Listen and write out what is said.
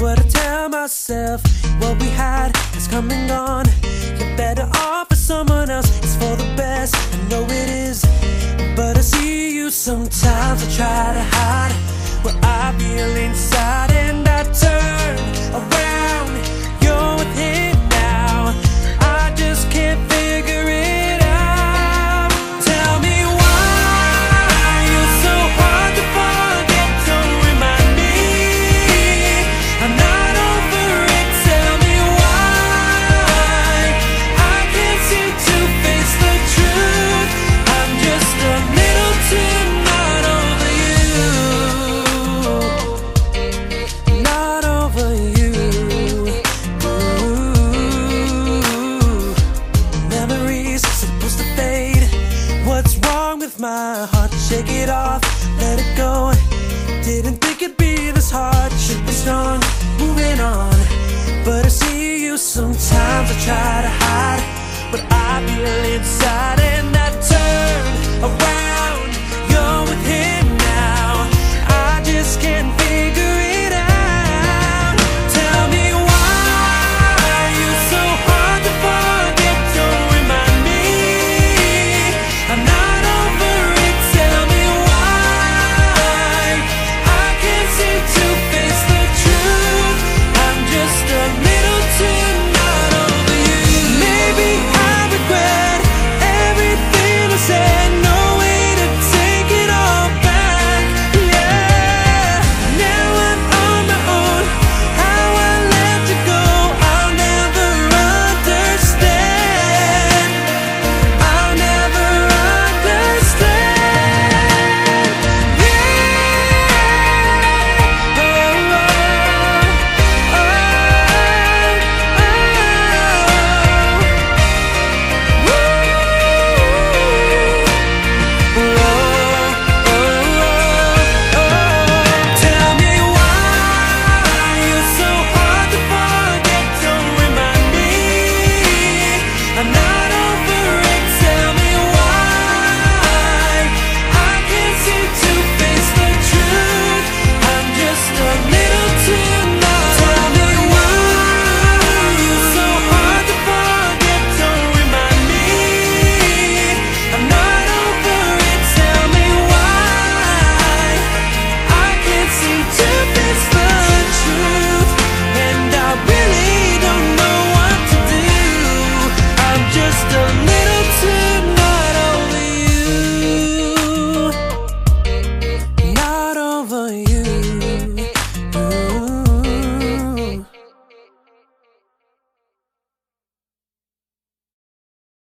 what I tell myself. What we had has come and gone. You're better off with someone else. It's for the best. I know it is. But I see you sometimes. I try to hide Shake it off, let it go Didn't think it'd be this hard Should be strong, moving on But I see you sometimes I try to hide But I feel inside.